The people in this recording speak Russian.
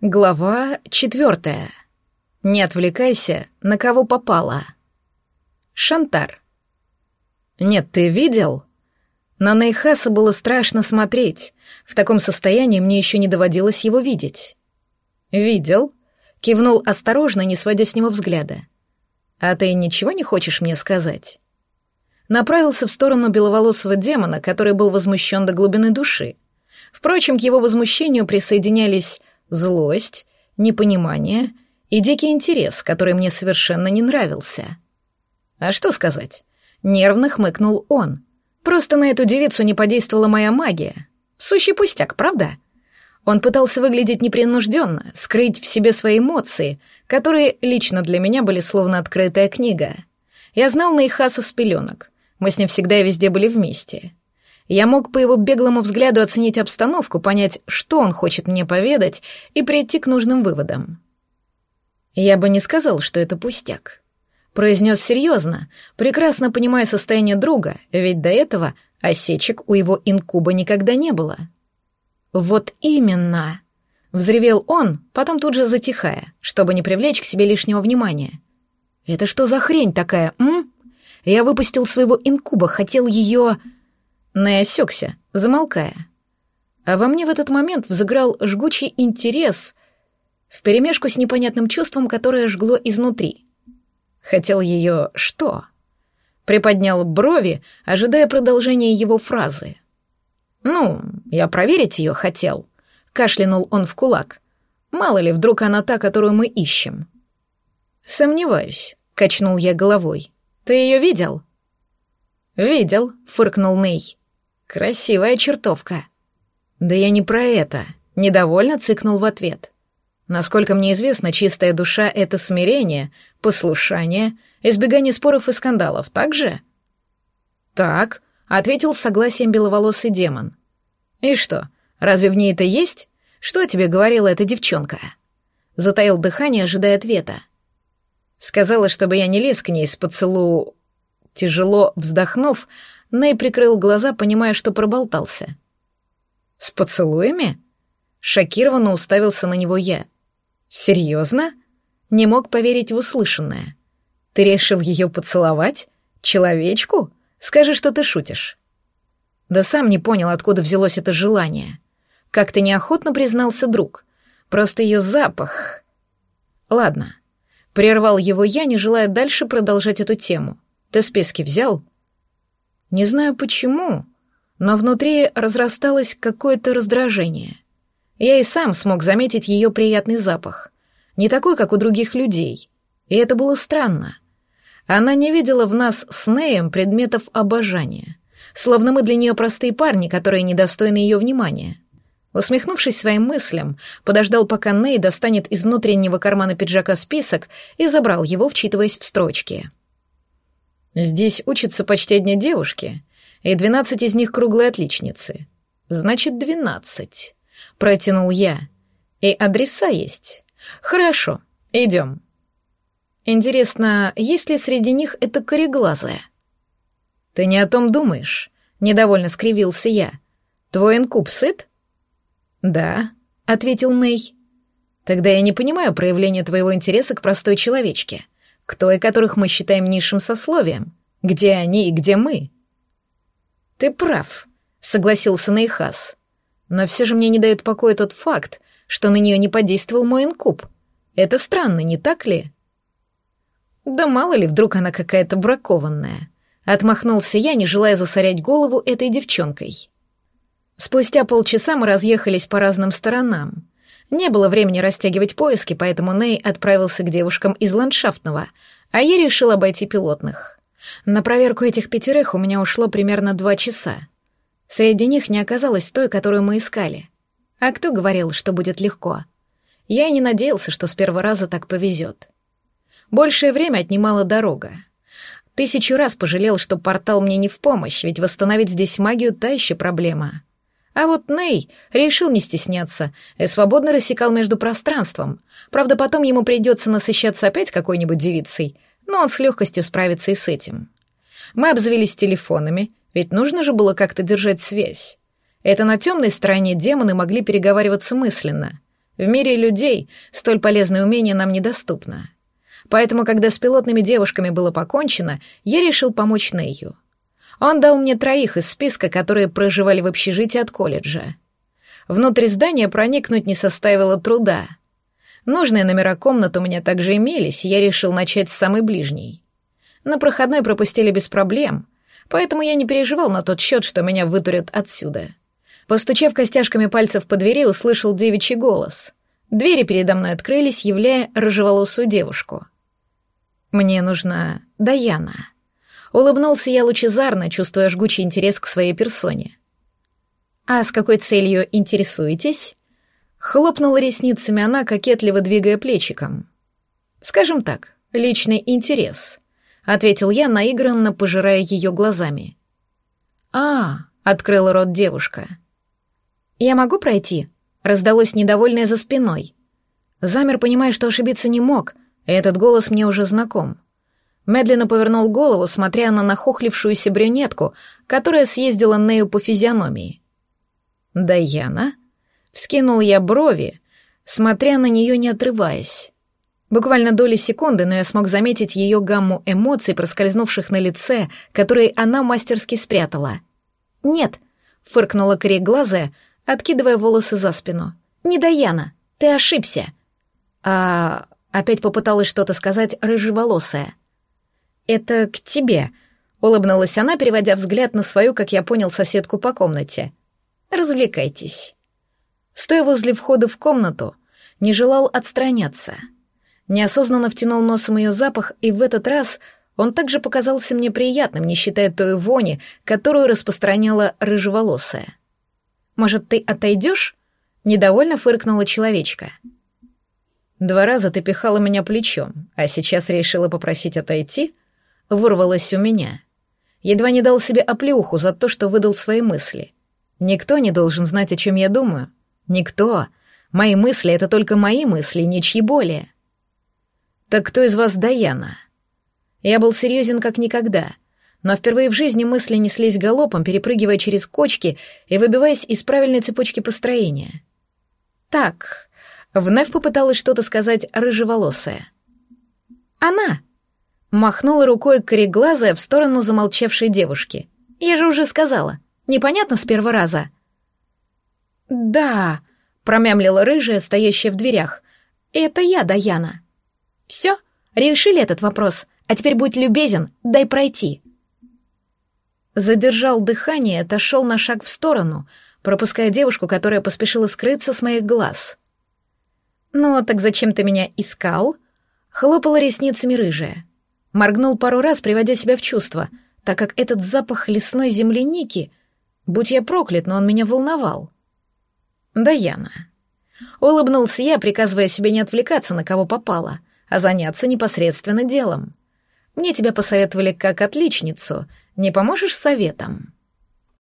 Глава четвертая. Не отвлекайся, на кого попало. Шантар. Нет, ты видел? На Нейхаса было страшно смотреть. В таком состоянии мне еще не доводилось его видеть. Видел? Кивнул осторожно, не сводя с него взгляда. А ты ничего не хочешь мне сказать? Направился в сторону беловолосого демона, который был возмущен до глубины души. Впрочем, к его возмущению присоединялись злость, непонимание и дикий интерес, который мне совершенно не нравился. А что сказать? Нервно хмыкнул он. Просто на эту девицу не подействовала моя магия. Сущий пустяк, правда? Он пытался выглядеть непринужденно, скрыть в себе свои эмоции, которые лично для меня были словно открытая книга. Я знал Нейхаса с пеленок. Мы с ним всегда и везде были вместе. Я мог по его беглому взгляду оценить обстановку, понять, что он хочет мне поведать, и прийти к нужным выводам. Я бы не сказал, что это пустяк. Произнес серьезно, прекрасно понимая состояние друга, ведь до этого осечек у его инкуба никогда не было. «Вот именно!» — взревел он, потом тут же затихая, чтобы не привлечь к себе лишнего внимания. «Это что за хрень такая, м? Я выпустил своего инкуба, хотел ее...» Нэй осекся, замолкая. А во мне в этот момент взыграл жгучий интерес вперемешку с непонятным чувством, которое жгло изнутри. Хотел ее что? Приподнял брови, ожидая продолжения его фразы. «Ну, я проверить ее хотел», — кашлянул он в кулак. «Мало ли, вдруг она та, которую мы ищем». «Сомневаюсь», — качнул я головой. «Ты ее видел?» «Видел», — фыркнул Ней. Красивая чертовка. Да я не про это. Недовольно цыкнул в ответ. Насколько мне известно, чистая душа — это смирение, послушание, избегание споров и скандалов, так же? Так, — ответил с согласием беловолосый демон. И что, разве в ней это есть? Что тебе говорила эта девчонка? Затаил дыхание, ожидая ответа. Сказала, чтобы я не лез к ней с поцелу... Тяжело вздохнув, Ней прикрыл глаза, понимая, что проболтался. «С поцелуями?» Шокированно уставился на него я. «Серьезно?» Не мог поверить в услышанное. «Ты решил ее поцеловать? Человечку? Скажи, что ты шутишь». Да сам не понял, откуда взялось это желание. Как-то неохотно признался друг. Просто ее запах... Ладно. Прервал его я, не желая дальше продолжать эту тему. Ты списки взял? Не знаю почему, но внутри разрасталось какое-то раздражение. Я и сам смог заметить ее приятный запах. Не такой, как у других людей. И это было странно. Она не видела в нас с Неем предметов обожания. Словно мы для нее простые парни, которые недостойны ее внимания. Усмехнувшись своим мыслям, подождал, пока Ней достанет из внутреннего кармана пиджака список и забрал его, вчитываясь в строчки. Здесь учатся почти одни девушки, и двенадцать из них круглые отличницы. Значит, двенадцать. Протянул я. И адреса есть. Хорошо, идем. Интересно, есть ли среди них эта кореглазая? Ты не о том думаешь? Недовольно скривился я. Твой инкуб сыт? Да, ответил Ней. Тогда я не понимаю проявления твоего интереса к простой человечке — к той, которых мы считаем низшим сословием. Где они и где мы? Ты прав, согласился Нейхас. Но все же мне не дает покоя тот факт, что на нее не подействовал мой инкуб. Это странно, не так ли? Да мало ли, вдруг она какая-то бракованная. Отмахнулся я, не желая засорять голову этой девчонкой. Спустя полчаса мы разъехались по разным сторонам. Не было времени растягивать поиски, поэтому Ней отправился к девушкам из ландшафтного, а я решил обойти пилотных. На проверку этих пятерых у меня ушло примерно два часа. Среди них не оказалось той, которую мы искали. А кто говорил, что будет легко? Я и не надеялся, что с первого раза так повезет. Большее время отнимала дорога. Тысячу раз пожалел, что портал мне не в помощь, ведь восстановить здесь магию — та еще проблема. А вот Ней решил не стесняться и свободно рассекал между пространством. Правда, потом ему придется насыщаться опять какой-нибудь девицей, но он с легкостью справится и с этим. Мы обзавелись телефонами, ведь нужно же было как-то держать связь. Это на темной стороне демоны могли переговариваться мысленно. В мире людей столь полезное умение нам недоступно. Поэтому, когда с пилотными девушками было покончено, я решил помочь Нею. Он дал мне троих из списка, которые проживали в общежитии от колледжа. Внутрь здания проникнуть не составило труда. Нужные номера комнат у меня также имелись, и я решил начать с самой ближней. На проходной пропустили без проблем, поэтому я не переживал на тот счет, что меня вытурят отсюда. Постучав костяшками пальцев по двери, услышал девичий голос. Двери передо мной открылись, являя рыжеволосую девушку. «Мне нужна Даяна». Улыбнулся я лучезарно, чувствуя жгучий интерес к своей персоне. «А с какой целью интересуетесь?» Хлопнула ресницами она, кокетливо двигая плечиком. «Скажем так, личный интерес», — ответил я, наигранно пожирая ее глазами. «А», — открыла рот девушка. «Я могу пройти?» — раздалось недовольное за спиной. Замер, понимая, что ошибиться не мог, и этот голос мне уже знаком. Медленно повернул голову, смотря на нахохлившуюся брюнетку, которая съездила Нею по физиономии. «Даяна?» Вскинул я брови, смотря на нее не отрываясь. Буквально доли секунды, но я смог заметить ее гамму эмоций, проскользнувших на лице, которые она мастерски спрятала. «Нет», — фыркнула кореглазая, откидывая волосы за спину. «Не Даяна, ты ошибся». «А...» — опять попыталась что-то сказать рыжеволосая. «Это к тебе», — улыбнулась она, переводя взгляд на свою, как я понял, соседку по комнате. «Развлекайтесь». Стоя возле входа в комнату, не желал отстраняться. Неосознанно втянул носом ее запах, и в этот раз он также показался мне приятным, не считая той вони, которую распространяла рыжеволосая. «Может, ты отойдешь?» — недовольно фыркнула человечка. «Два раза ты пихала меня плечом, а сейчас решила попросить отойти?» Вырвалось у меня. Едва не дал себе оплеуху за то, что выдал свои мысли. Никто не должен знать, о чем я думаю. Никто. Мои мысли — это только мои мысли, ничьи более. Так кто из вас Даяна? Я был серьезен как никогда, но впервые в жизни мысли неслись галопом, перепрыгивая через кочки и выбиваясь из правильной цепочки построения. Так, вновь попыталась что-то сказать рыжеволосая. «Она!» Махнула рукой кореглазая в сторону замолчавшей девушки. «Я же уже сказала. Непонятно с первого раза?» «Да», — промямлила рыжая, стоящая в дверях. «Это я, Даяна». «Все? Решили этот вопрос? А теперь будь любезен, дай пройти». Задержал дыхание отошел на шаг в сторону, пропуская девушку, которая поспешила скрыться с моих глаз. «Ну, так зачем ты меня искал?» — хлопала ресницами рыжая. Моргнул пару раз, приводя себя в чувство, так как этот запах лесной земляники, будь я проклят, но он меня волновал. Даяна. Улыбнулся я, приказывая себе не отвлекаться на кого попало, а заняться непосредственно делом. Мне тебя посоветовали как отличницу, не поможешь советом?»